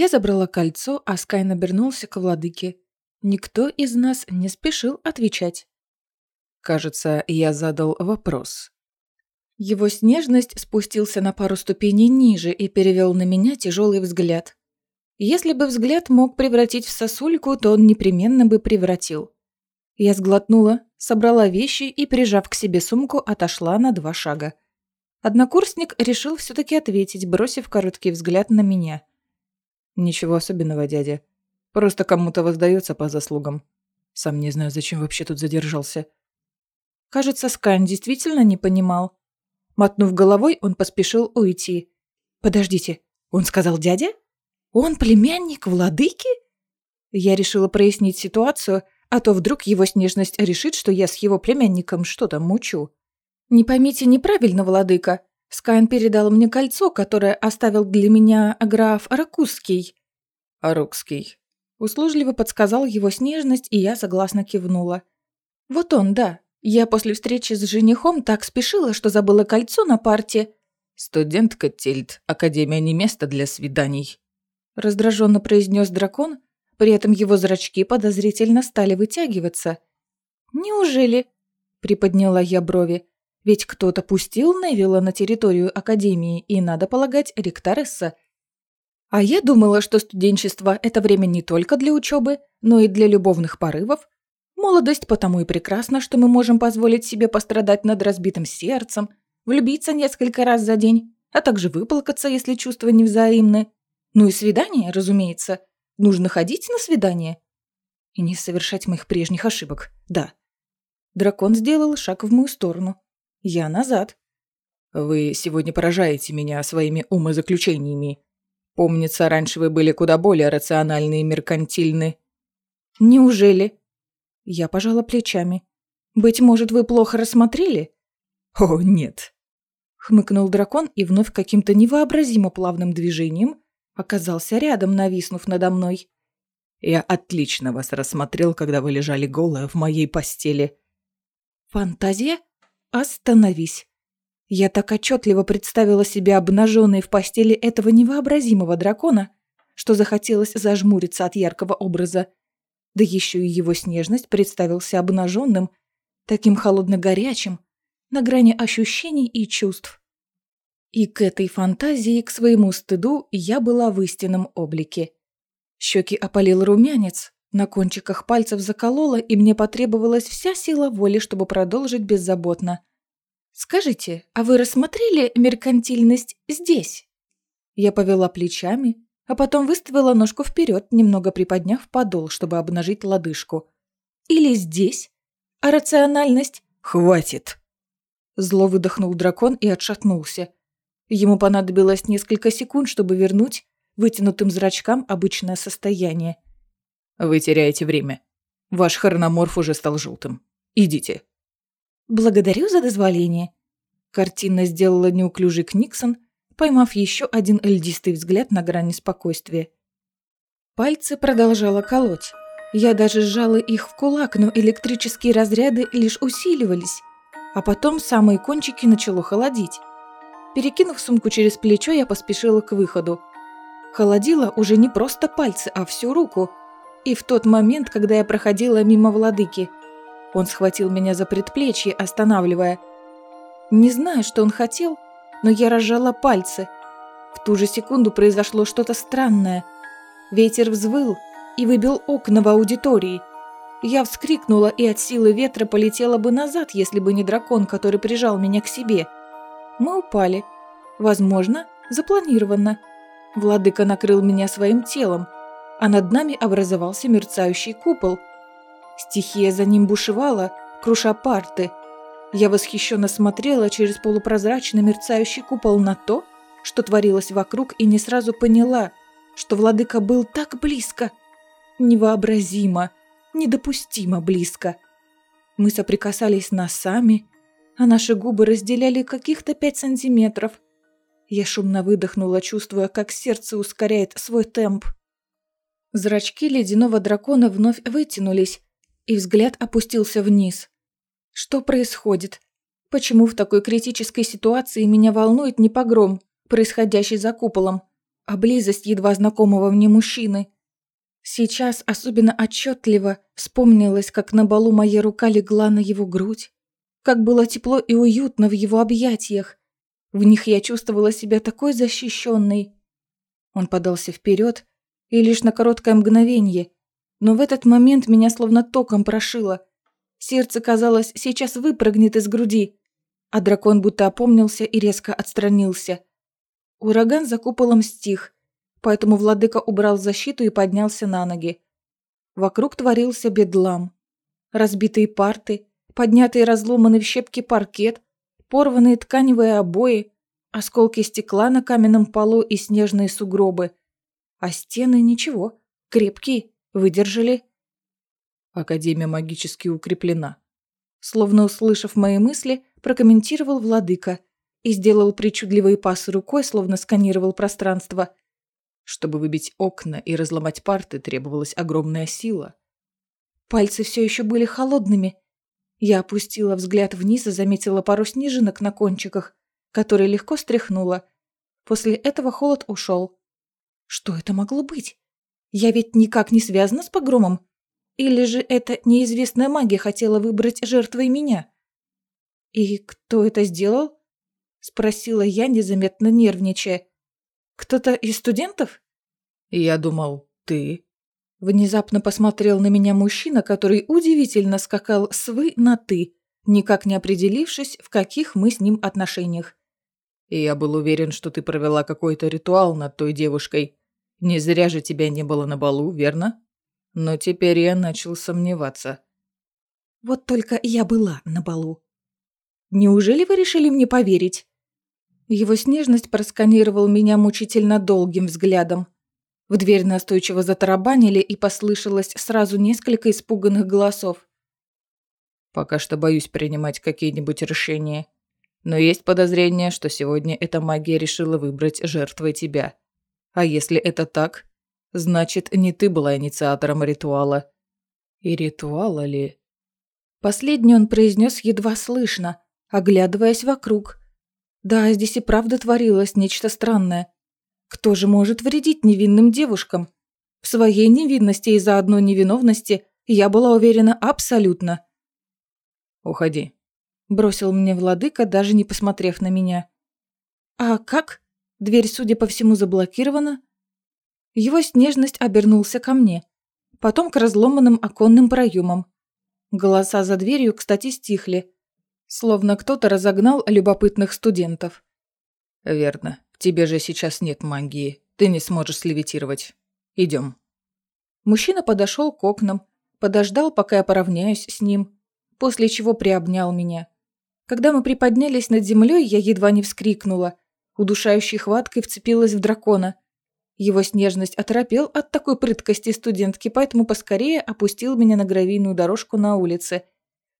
Я забрала кольцо, а Скайн обернулся к владыке. Никто из нас не спешил отвечать. Кажется, я задал вопрос. Его снежность спустился на пару ступеней ниже и перевел на меня тяжелый взгляд. Если бы взгляд мог превратить в сосульку, то он непременно бы превратил. Я сглотнула, собрала вещи и, прижав к себе сумку, отошла на два шага. Однокурсник решил все-таки ответить, бросив короткий взгляд на меня. «Ничего особенного, дядя. Просто кому-то воздается по заслугам. Сам не знаю, зачем вообще тут задержался». Кажется, Скайн действительно не понимал. Мотнув головой, он поспешил уйти. «Подождите, он сказал дядя? Он племянник владыки?» Я решила прояснить ситуацию, а то вдруг его снежность решит, что я с его племянником что-то мучу. «Не поймите неправильно, владыка. Скайн передал мне кольцо, которое оставил для меня граф Ракусский». «Арукский», — услужливо подсказал его снежность, и я согласно кивнула. «Вот он, да. Я после встречи с женихом так спешила, что забыла кольцо на парте». «Студентка Тильд, Академия не место для свиданий», — раздраженно произнес дракон, при этом его зрачки подозрительно стали вытягиваться. «Неужели?» — приподняла я брови. Ведь кто-то пустил Невилла на территорию Академии, и, надо полагать, ректоресса. А я думала, что студенчество – это время не только для учебы, но и для любовных порывов. Молодость потому и прекрасна, что мы можем позволить себе пострадать над разбитым сердцем, влюбиться несколько раз за день, а также выплакаться, если чувства невзаимны. Ну и свидание, разумеется. Нужно ходить на свидание. И не совершать моих прежних ошибок, да. Дракон сделал шаг в мою сторону. Я назад. Вы сегодня поражаете меня своими умозаключениями. Помнится, раньше вы были куда более рациональны и меркантильны. Неужели? Я пожала плечами. Быть может, вы плохо рассмотрели? О, нет. Хмыкнул дракон и вновь каким-то невообразимо плавным движением оказался рядом, нависнув надо мной. Я отлично вас рассмотрел, когда вы лежали голая в моей постели. Фантазия? «Остановись!» Я так отчетливо представила себя обнаженной в постели этого невообразимого дракона, что захотелось зажмуриться от яркого образа. Да еще и его снежность представился обнаженным, таким холодно-горячим, на грани ощущений и чувств. И к этой фантазии, к своему стыду, я была в истинном облике. Щеки опалил румянец, на кончиках пальцев заколола, и мне потребовалась вся сила воли, чтобы продолжить беззаботно. «Скажите, а вы рассмотрели меркантильность здесь?» Я повела плечами, а потом выставила ножку вперед, немного приподняв подол, чтобы обнажить лодыжку. «Или здесь? А рациональность?» «Хватит!» Зло выдохнул дракон и отшатнулся. Ему понадобилось несколько секунд, чтобы вернуть вытянутым зрачкам обычное состояние. Вы теряете время. Ваш хрономорф уже стал желтым. Идите. Благодарю за дозволение. Картина сделала неуклюжий Книксон, поймав еще один льдистый взгляд на грани спокойствия. Пальцы продолжала колоть. Я даже сжала их в кулак, но электрические разряды лишь усиливались. А потом самые кончики начало холодить. Перекинув сумку через плечо, я поспешила к выходу. Холодило уже не просто пальцы, а всю руку – и в тот момент, когда я проходила мимо владыки, он схватил меня за предплечье, останавливая. Не знаю, что он хотел, но я разжала пальцы. В ту же секунду произошло что-то странное. Ветер взвыл и выбил окна в аудитории. Я вскрикнула и от силы ветра полетела бы назад, если бы не дракон, который прижал меня к себе. Мы упали. Возможно, запланированно. Владыка накрыл меня своим телом – а над нами образовался мерцающий купол. Стихия за ним бушевала, круша парты. Я восхищенно смотрела через полупрозрачный мерцающий купол на то, что творилось вокруг, и не сразу поняла, что владыка был так близко. Невообразимо, недопустимо близко. Мы соприкасались носами, а наши губы разделяли каких-то пять сантиметров. Я шумно выдохнула, чувствуя, как сердце ускоряет свой темп. Зрачки ледяного дракона вновь вытянулись, и взгляд опустился вниз. Что происходит? Почему в такой критической ситуации меня волнует не погром, происходящий за куполом, а близость едва знакомого мне мужчины. Сейчас особенно отчетливо вспомнилось, как на балу моя рука легла на его грудь, как было тепло и уютно в его объятиях. В них я чувствовала себя такой защищенной. Он подался вперед, и лишь на короткое мгновение, но в этот момент меня словно током прошило. Сердце, казалось, сейчас выпрыгнет из груди, а дракон будто опомнился и резко отстранился. Ураган за куполом стих, поэтому владыка убрал защиту и поднялся на ноги. Вокруг творился бедлам. Разбитые парты, поднятый и разломанный в щепки паркет, порванные тканевые обои, осколки стекла на каменном полу и снежные сугробы. А стены ничего, крепкие, выдержали. Академия магически укреплена. Словно услышав мои мысли, прокомментировал владыка и сделал причудливые пасы рукой, словно сканировал пространство. Чтобы выбить окна и разломать парты, требовалась огромная сила. Пальцы все еще были холодными. Я опустила взгляд вниз и заметила пару снежинок на кончиках, которые легко стряхнула. После этого холод ушел. Что это могло быть? Я ведь никак не связана с погромом. Или же эта неизвестная магия хотела выбрать жертвой меня? И кто это сделал? Спросила я, незаметно нервничая. Кто-то из студентов? Я думал, ты. Внезапно посмотрел на меня мужчина, который удивительно скакал с «вы» на «ты», никак не определившись, в каких мы с ним отношениях. И я был уверен, что ты провела какой-то ритуал над той девушкой. Не зря же тебя не было на балу, верно? Но теперь я начал сомневаться. Вот только я была на балу. Неужели вы решили мне поверить? Его снежность просканировал меня мучительно долгим взглядом. В дверь настойчиво затарабанили, и послышалось сразу несколько испуганных голосов. «Пока что боюсь принимать какие-нибудь решения. Но есть подозрение, что сегодня эта магия решила выбрать жертвой тебя. А если это так, значит, не ты была инициатором ритуала. И ритуала ли?» Последний он произнес едва слышно, оглядываясь вокруг. Да, здесь и правда творилось нечто странное. Кто же может вредить невинным девушкам? В своей невинности и заодно невиновности я была уверена абсолютно. «Уходи», – бросил мне владыка, даже не посмотрев на меня. «А как? Дверь, судя по всему, заблокирована?» Его снежность обернулся ко мне, потом к разломанным оконным проемам. Голоса за дверью, кстати, стихли, Словно кто-то разогнал любопытных студентов. «Верно. В тебе же сейчас нет магии. Ты не сможешь слевитировать. Идем». Мужчина подошел к окнам, подождал, пока я поравняюсь с ним, после чего приобнял меня. Когда мы приподнялись над землей, я едва не вскрикнула. Удушающей хваткой вцепилась в дракона. Его снежность оторопел от такой прыткости студентки, поэтому поскорее опустил меня на гравийную дорожку на улице –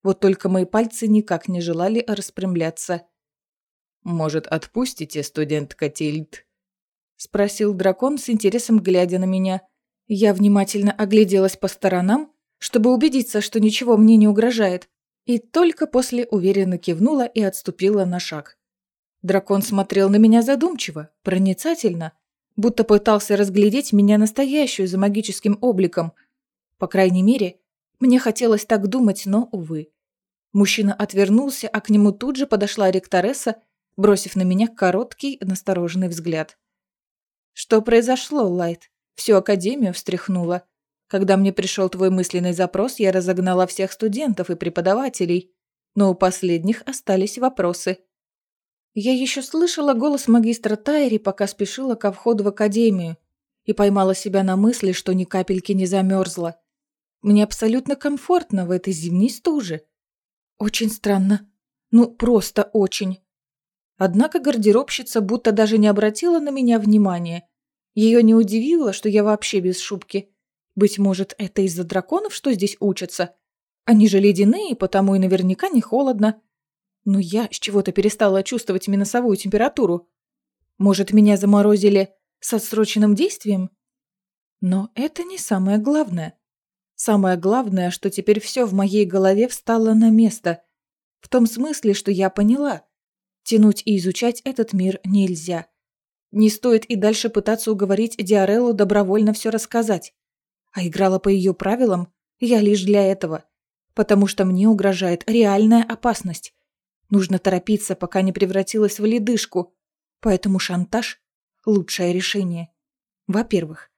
вот только мои пальцы никак не желали распрямляться. «Может, отпустите, студент Катильд?» Спросил дракон с интересом, глядя на меня. Я внимательно огляделась по сторонам, чтобы убедиться, что ничего мне не угрожает, и только после уверенно кивнула и отступила на шаг. Дракон смотрел на меня задумчиво, проницательно, будто пытался разглядеть меня настоящую за магическим обликом. По крайней мере, мне хотелось так думать, но, увы. Мужчина отвернулся, а к нему тут же подошла ректоресса, бросив на меня короткий, настороженный взгляд. «Что произошло, Лайт? Всю академию встряхнула. Когда мне пришел твой мысленный запрос, я разогнала всех студентов и преподавателей, но у последних остались вопросы». Я еще слышала голос магистра Тайри, пока спешила ко входу в академию, и поймала себя на мысли, что ни капельки не замерзла. Мне абсолютно комфортно в этой зимней стуже. Очень странно. Ну, просто очень. Однако гардеробщица будто даже не обратила на меня внимания. Ее не удивило, что я вообще без шубки. Быть может, это из-за драконов, что здесь учатся? Они же ледяные, потому и наверняка не холодно. Но я с чего-то перестала чувствовать минусовую температуру. Может, меня заморозили с отсроченным действием? Но это не самое главное. Самое главное, что теперь все в моей голове встало на место. В том смысле, что я поняла. Тянуть и изучать этот мир нельзя. Не стоит и дальше пытаться уговорить Диареллу добровольно все рассказать. А играла по ее правилам я лишь для этого. Потому что мне угрожает реальная опасность. Нужно торопиться, пока не превратилась в ледышку. Поэтому шантаж – лучшее решение. Во-первых,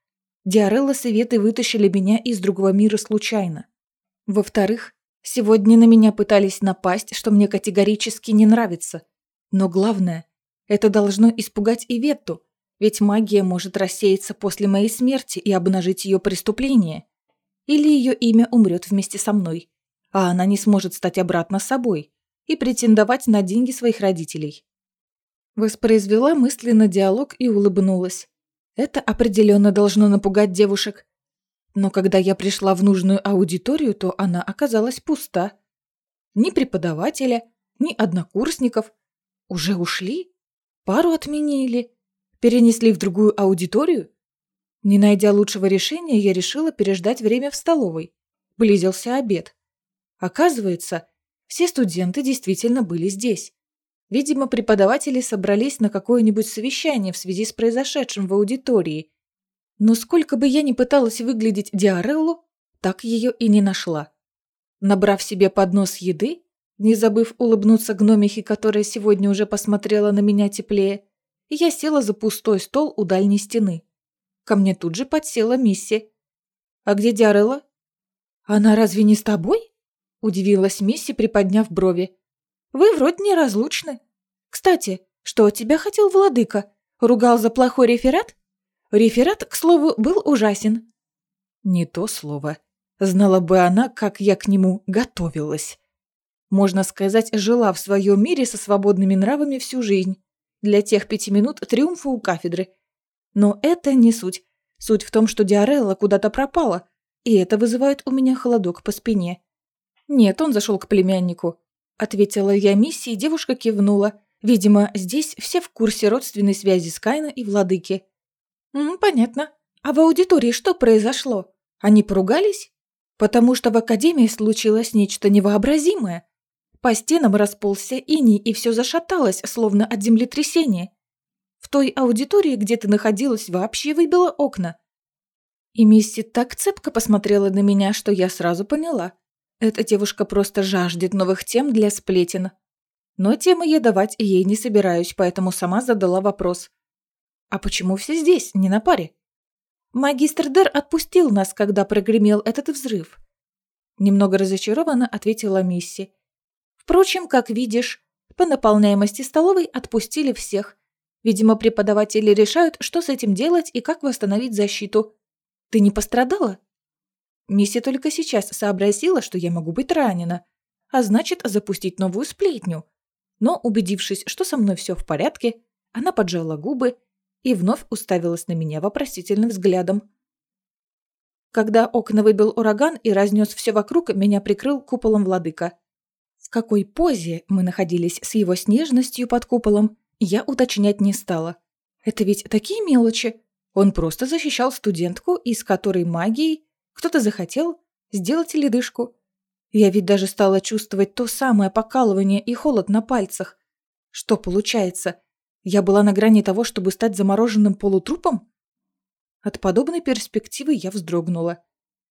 Диарелла с Иветой вытащили меня из другого мира случайно. Во-вторых, сегодня на меня пытались напасть, что мне категорически не нравится. Но главное, это должно испугать Иветту, ведь магия может рассеяться после моей смерти и обнажить ее преступление. Или ее имя умрет вместе со мной, а она не сможет стать обратно собой и претендовать на деньги своих родителей. Воспроизвела мысленно диалог и улыбнулась. Это определенно должно напугать девушек. Но когда я пришла в нужную аудиторию, то она оказалась пуста. Ни преподавателя, ни однокурсников. Уже ушли? Пару отменили? Перенесли в другую аудиторию? Не найдя лучшего решения, я решила переждать время в столовой. Близился обед. Оказывается, все студенты действительно были здесь. Видимо, преподаватели собрались на какое-нибудь совещание в связи с произошедшим в аудитории. Но сколько бы я ни пыталась выглядеть Диареллу, так ее и не нашла. Набрав себе поднос еды, не забыв улыбнуться гномихе, которая сегодня уже посмотрела на меня теплее, я села за пустой стол у дальней стены. Ко мне тут же подсела Мисси. «А где Диарелла?» «Она разве не с тобой?» – удивилась Мисси, приподняв брови. Вы вроде неразлучны. Кстати, что от тебя хотел владыка? Ругал за плохой реферат? Реферат, к слову, был ужасен. Не то слово. Знала бы она, как я к нему готовилась. Можно сказать, жила в своем мире со свободными нравами всю жизнь. Для тех пяти минут триумфа у кафедры. Но это не суть. Суть в том, что Диарелла куда-то пропала, и это вызывает у меня холодок по спине. Нет, он зашел к племяннику. Ответила я миссии, девушка кивнула. Видимо, здесь все в курсе родственной связи с Кайна и Владыки. «М, «Понятно. А в аудитории что произошло? Они поругались? Потому что в Академии случилось нечто невообразимое. По стенам расползся иней, и все зашаталось, словно от землетрясения. В той аудитории, где ты находилась, вообще выбило окна. И Мисси так цепко посмотрела на меня, что я сразу поняла. Эта девушка просто жаждет новых тем для сплетен. Но темы я давать ей не собираюсь, поэтому сама задала вопрос. «А почему все здесь, не на паре?» «Магистр Дер отпустил нас, когда прогремел этот взрыв». Немного разочарованно ответила Мисси. «Впрочем, как видишь, по наполняемости столовой отпустили всех. Видимо, преподаватели решают, что с этим делать и как восстановить защиту. Ты не пострадала?» Мисси только сейчас сообразила, что я могу быть ранена, а значит, запустить новую сплетню. Но, убедившись, что со мной все в порядке, она поджала губы и вновь уставилась на меня вопросительным взглядом. Когда окна выбил ураган и разнес все вокруг, меня прикрыл куполом владыка. В какой позе мы находились с его снежностью под куполом, я уточнять не стала. Это ведь такие мелочи. Он просто защищал студентку, из которой магией кто-то захотел сделать ледышку. Я ведь даже стала чувствовать то самое покалывание и холод на пальцах. Что получается? Я была на грани того, чтобы стать замороженным полутрупом? От подобной перспективы я вздрогнула.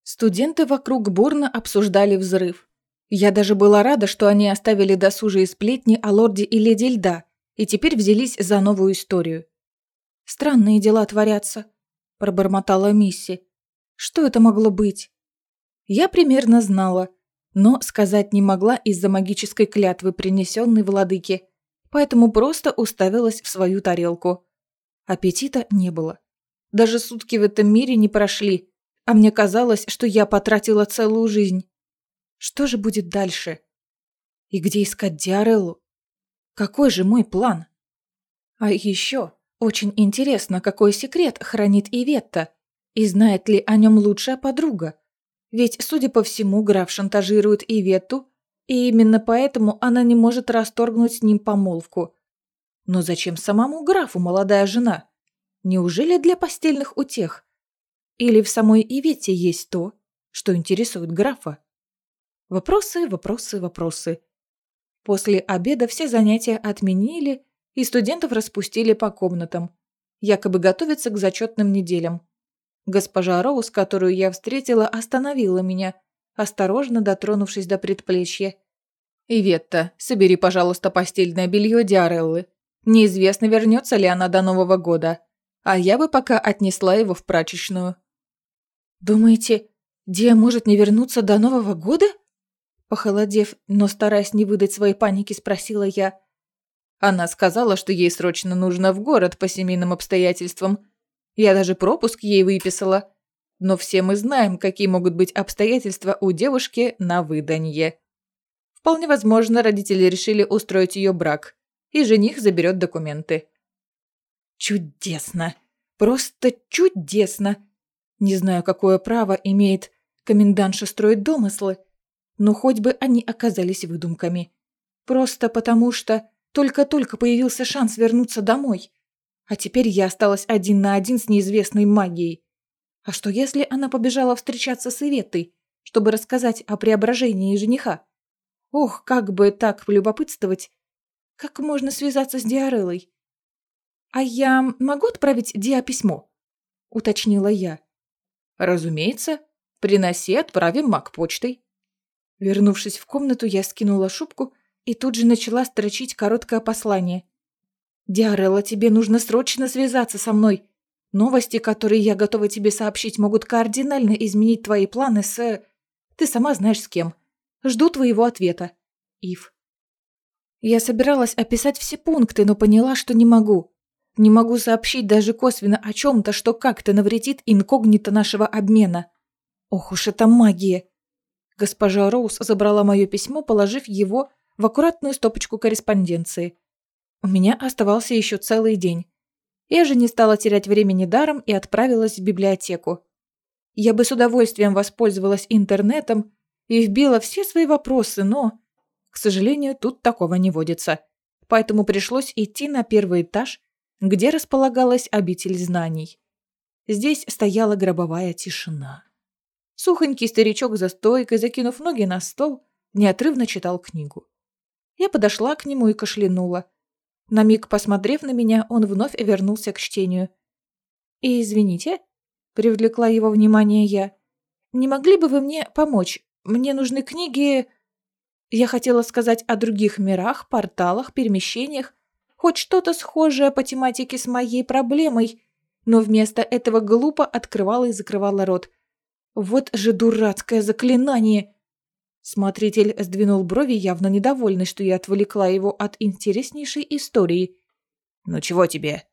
Студенты вокруг бурно обсуждали взрыв. Я даже была рада, что они оставили досужие сплетни о лорде и леди льда и теперь взялись за новую историю. «Странные дела творятся», – пробормотала Мисси. Что это могло быть? Я примерно знала, но сказать не могла из-за магической клятвы, принесенной владыке, поэтому просто уставилась в свою тарелку. Аппетита не было. Даже сутки в этом мире не прошли, а мне казалось, что я потратила целую жизнь. Что же будет дальше? И где искать Диареллу? Какой же мой план? А еще очень интересно, какой секрет хранит Иветта. И знает ли о нем лучшая подруга? Ведь, судя по всему, граф шантажирует Иветту, и именно поэтому она не может расторгнуть с ним помолвку. Но зачем самому графу молодая жена? Неужели для постельных утех? Или в самой Иветте есть то, что интересует графа? Вопросы, вопросы, вопросы. После обеда все занятия отменили, и студентов распустили по комнатам. якобы готовится к зачетным неделям. Госпожа Роуз, которую я встретила, остановила меня, осторожно дотронувшись до предплечья. «Иветта, собери, пожалуйста, постельное белье Диареллы. Неизвестно, вернется ли она до Нового года. А я бы пока отнесла его в прачечную». «Думаете, Диа может не вернуться до Нового года?» Похолодев, но стараясь не выдать своей паники, спросила я. Она сказала, что ей срочно нужно в город по семейным обстоятельствам. Я даже пропуск ей выписала. Но все мы знаем, какие могут быть обстоятельства у девушки на выданье. Вполне возможно, родители решили устроить ее брак, и жених заберет документы. Чудесно! Просто чудесно! Не знаю, какое право имеет комендантша строить домыслы, но хоть бы они оказались выдумками. Просто потому что только-только появился шанс вернуться домой. А теперь я осталась один на один с неизвестной магией. А что если она побежала встречаться с Иветой, чтобы рассказать о преображении жениха? Ох, как бы так полюбопытствовать. Как можно связаться с Диареллой? «А я могу отправить Диа письмо?» – уточнила я. «Разумеется. Приноси, отправим маг почтой». Вернувшись в комнату, я скинула шубку и тут же начала строчить короткое послание. «Диарелла, тебе нужно срочно связаться со мной. Новости, которые я готова тебе сообщить, могут кардинально изменить твои планы с... Ты сама знаешь с кем. Жду твоего ответа. Ив». Я собиралась описать все пункты, но поняла, что не могу. Не могу сообщить даже косвенно о чем-то, что как-то навредит инкогнито нашего обмена. Ох уж это магия. Госпожа Роуз забрала мое письмо, положив его в аккуратную стопочку корреспонденции. У меня оставался еще целый день. Я же не стала терять времени даром и отправилась в библиотеку. Я бы с удовольствием воспользовалась интернетом и вбила все свои вопросы, но, к сожалению, тут такого не водится. Поэтому пришлось идти на первый этаж, где располагалась обитель знаний. Здесь стояла гробовая тишина. Сухонький старичок за стойкой, закинув ноги на стол, неотрывно читал книгу. Я подошла к нему и кашлянула. На миг посмотрев на меня, он вновь вернулся к чтению. «И извините», — привлекла его внимание я, — «не могли бы вы мне помочь? Мне нужны книги...» Я хотела сказать о других мирах, порталах, перемещениях, хоть что-то схожее по тематике с моей проблемой, но вместо этого глупо открывала и закрывала рот. Вот же дурацкое заклинание! Смотритель сдвинул брови, явно недовольный, что я отвлекла его от интереснейшей истории. «Ну чего тебе?»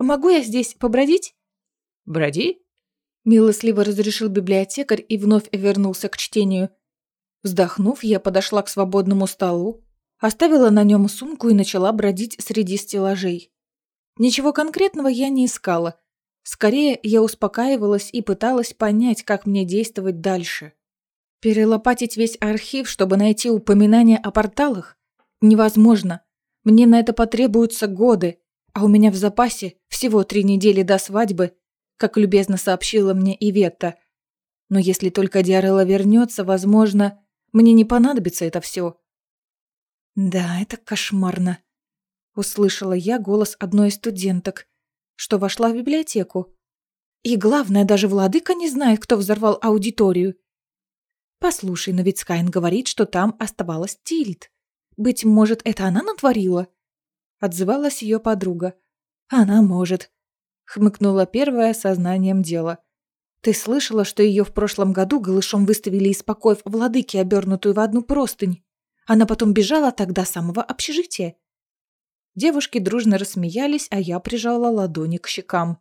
«Могу я здесь побродить?» «Броди?» Милостливо разрешил библиотекарь и вновь вернулся к чтению. Вздохнув, я подошла к свободному столу, оставила на нем сумку и начала бродить среди стеллажей. Ничего конкретного я не искала. Скорее, я успокаивалась и пыталась понять, как мне действовать дальше. Перелопатить весь архив, чтобы найти упоминания о порталах? Невозможно. Мне на это потребуются годы, а у меня в запасе всего три недели до свадьбы, как любезно сообщила мне Иветта. Но если только Диарелла вернется, возможно, мне не понадобится это все. Да, это кошмарно. Услышала я голос одной из студенток, что вошла в библиотеку. И главное, даже владыка не знает, кто взорвал аудиторию. «Послушай, но ведь Скайн говорит, что там оставалась Тильд. Быть может, это она натворила?» Отзывалась ее подруга. «Она может», — хмыкнула первая сознанием дела. «Ты слышала, что ее в прошлом году голышом выставили из покоев владыки, обернутую в одну простынь? Она потом бежала тогда самого общежития». Девушки дружно рассмеялись, а я прижала ладони к щекам.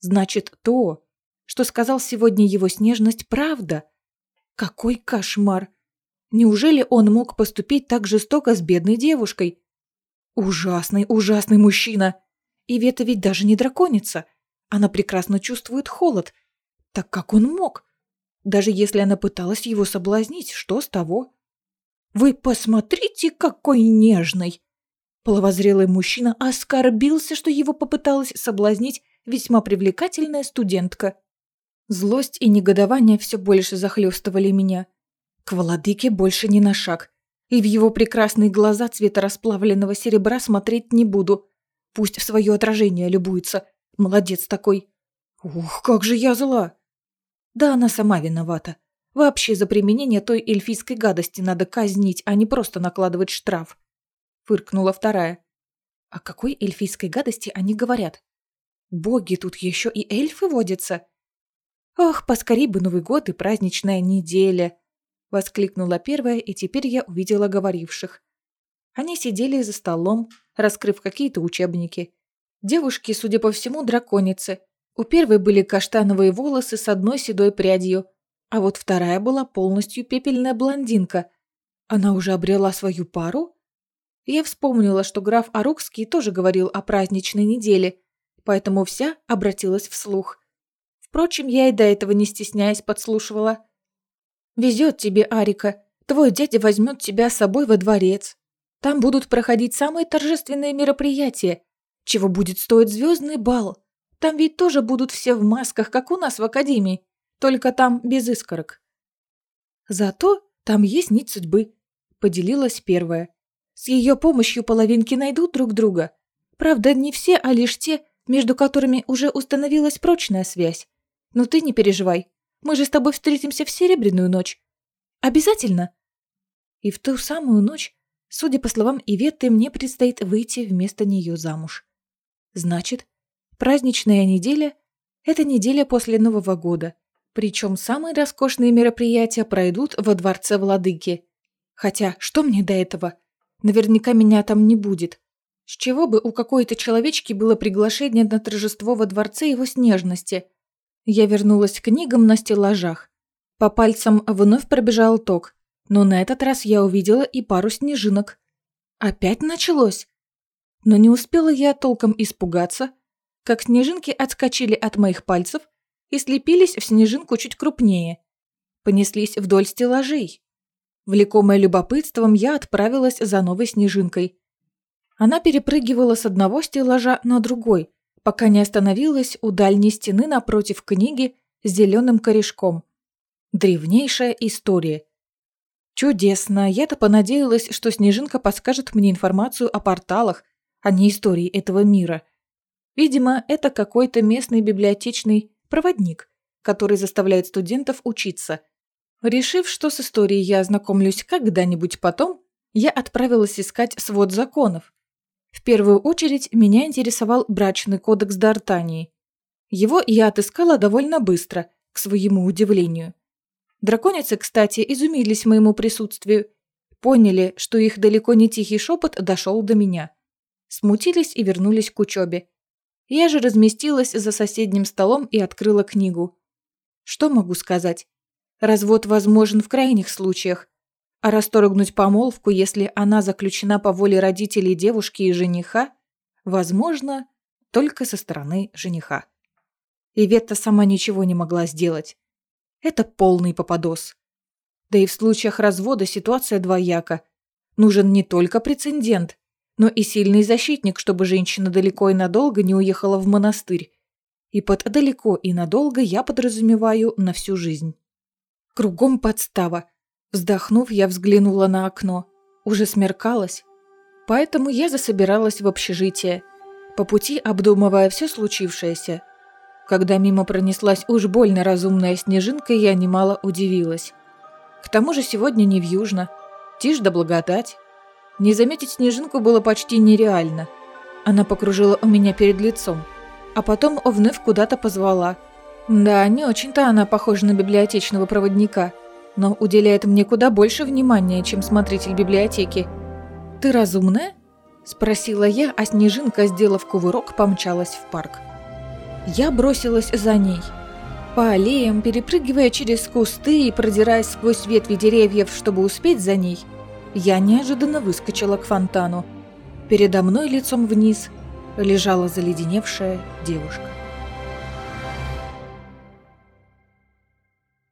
«Значит, то, что сказал сегодня его снежность, правда?» Какой кошмар! Неужели он мог поступить так жестоко с бедной девушкой? Ужасный, ужасный мужчина! И Вета ведь даже не драконица. Она прекрасно чувствует холод. Так как он мог? Даже если она пыталась его соблазнить, что с того? «Вы посмотрите, какой нежный!» Половозрелый мужчина оскорбился, что его попыталась соблазнить весьма привлекательная студентка. Злость и негодование все больше захлестывали меня. К владыке больше ни на шаг. И в его прекрасные глаза цвета расплавленного серебра смотреть не буду. Пусть в свое отражение любуется. Молодец такой. Ух, как же я зла. Да она сама виновата. Вообще за применение той эльфийской гадости надо казнить, а не просто накладывать штраф. Фыркнула вторая. О какой эльфийской гадости они говорят? Боги, тут еще и эльфы водятся. Ох, поскорей бы Новый год и праздничная неделя. Воскликнула первая, и теперь я увидела говоривших. Они сидели за столом, раскрыв какие-то учебники. Девушки, судя по всему, драконицы. У первой были каштановые волосы с одной седой прядью, а вот вторая была полностью пепельная блондинка. Она уже обрела свою пару? Я вспомнила, что граф Арукский тоже говорил о праздничной неделе, поэтому вся обратилась вслух. Впрочем, я и до этого не стесняясь подслушивала. «Везет тебе, Арика. Твой дядя возьмет тебя с собой во дворец. Там будут проходить самые торжественные мероприятия, чего будет стоить звездный бал. Там ведь тоже будут все в масках, как у нас в академии только там без искорок. Зато там есть нить судьбы, поделилась первая. С ее помощью половинки найдут друг друга. Правда, не все, а лишь те, между которыми уже установилась прочная связь. Но ты не переживай, мы же с тобой встретимся в Серебряную ночь. Обязательно. И в ту самую ночь, судя по словам Иветты, мне предстоит выйти вместо нее замуж. Значит, праздничная неделя – это неделя после Нового года – причем самые роскошные мероприятия пройдут во дворце владыки. Хотя, что мне до этого? Наверняка меня там не будет. С чего бы у какой-то человечки было приглашение на торжество во дворце его снежности? Я вернулась к книгам на стеллажах. По пальцам вновь пробежал ток, но на этот раз я увидела и пару снежинок. Опять началось? Но не успела я толком испугаться, как снежинки отскочили от моих пальцев и слепились в снежинку чуть крупнее. Понеслись вдоль стеллажей. Влекомая любопытством, я отправилась за новой снежинкой. Она перепрыгивала с одного стеллажа на другой, пока не остановилась у дальней стены напротив книги с зеленым корешком. Древнейшая история. Чудесно, я-то понадеялась, что Снежинка подскажет мне информацию о порталах, а не истории этого мира. Видимо, это какой-то местный библиотечный проводник, который заставляет студентов учиться. Решив, что с историей я ознакомлюсь когда-нибудь потом, я отправилась искать свод законов. В первую очередь меня интересовал брачный кодекс Д'Артании. Его я отыскала довольно быстро, к своему удивлению. Драконицы, кстати, изумились моему присутствию, поняли, что их далеко не тихий шепот дошел до меня. Смутились и вернулись к учебе. Я же разместилась за соседним столом и открыла книгу. Что могу сказать? Развод возможен в крайних случаях, а расторгнуть помолвку, если она заключена по воле родителей девушки и жениха, возможно только со стороны жениха. Иветта сама ничего не могла сделать. Это полный попадос. Да и в случаях развода ситуация двояка. Нужен не только прецедент, но и сильный защитник, чтобы женщина далеко и надолго не уехала в монастырь. И под «далеко и надолго» я подразумеваю на всю жизнь. Кругом подстава. Вздохнув, я взглянула на окно. Уже смеркалось. Поэтому я засобиралась в общежитие, по пути обдумывая все случившееся. Когда мимо пронеслась уж больно разумная снежинка, я немало удивилась. К тому же сегодня не вьюжно. Тишь да благодать. Не заметить снежинку было почти нереально. Она покружила у меня перед лицом, а потом вновь куда-то позвала. Да, не очень-то она похожа на библиотечного проводника, но уделяет мне куда больше внимания, чем смотритель библиотеки. «Ты разумная?» – спросила я, а снежинка, сделав кувырок, помчалась в парк. Я бросилась за ней. По аллеям, перепрыгивая через кусты и продираясь сквозь ветви деревьев, чтобы успеть за ней – я неожиданно выскочила к фонтану. Передо мной лицом вниз лежала заледеневшая девушка.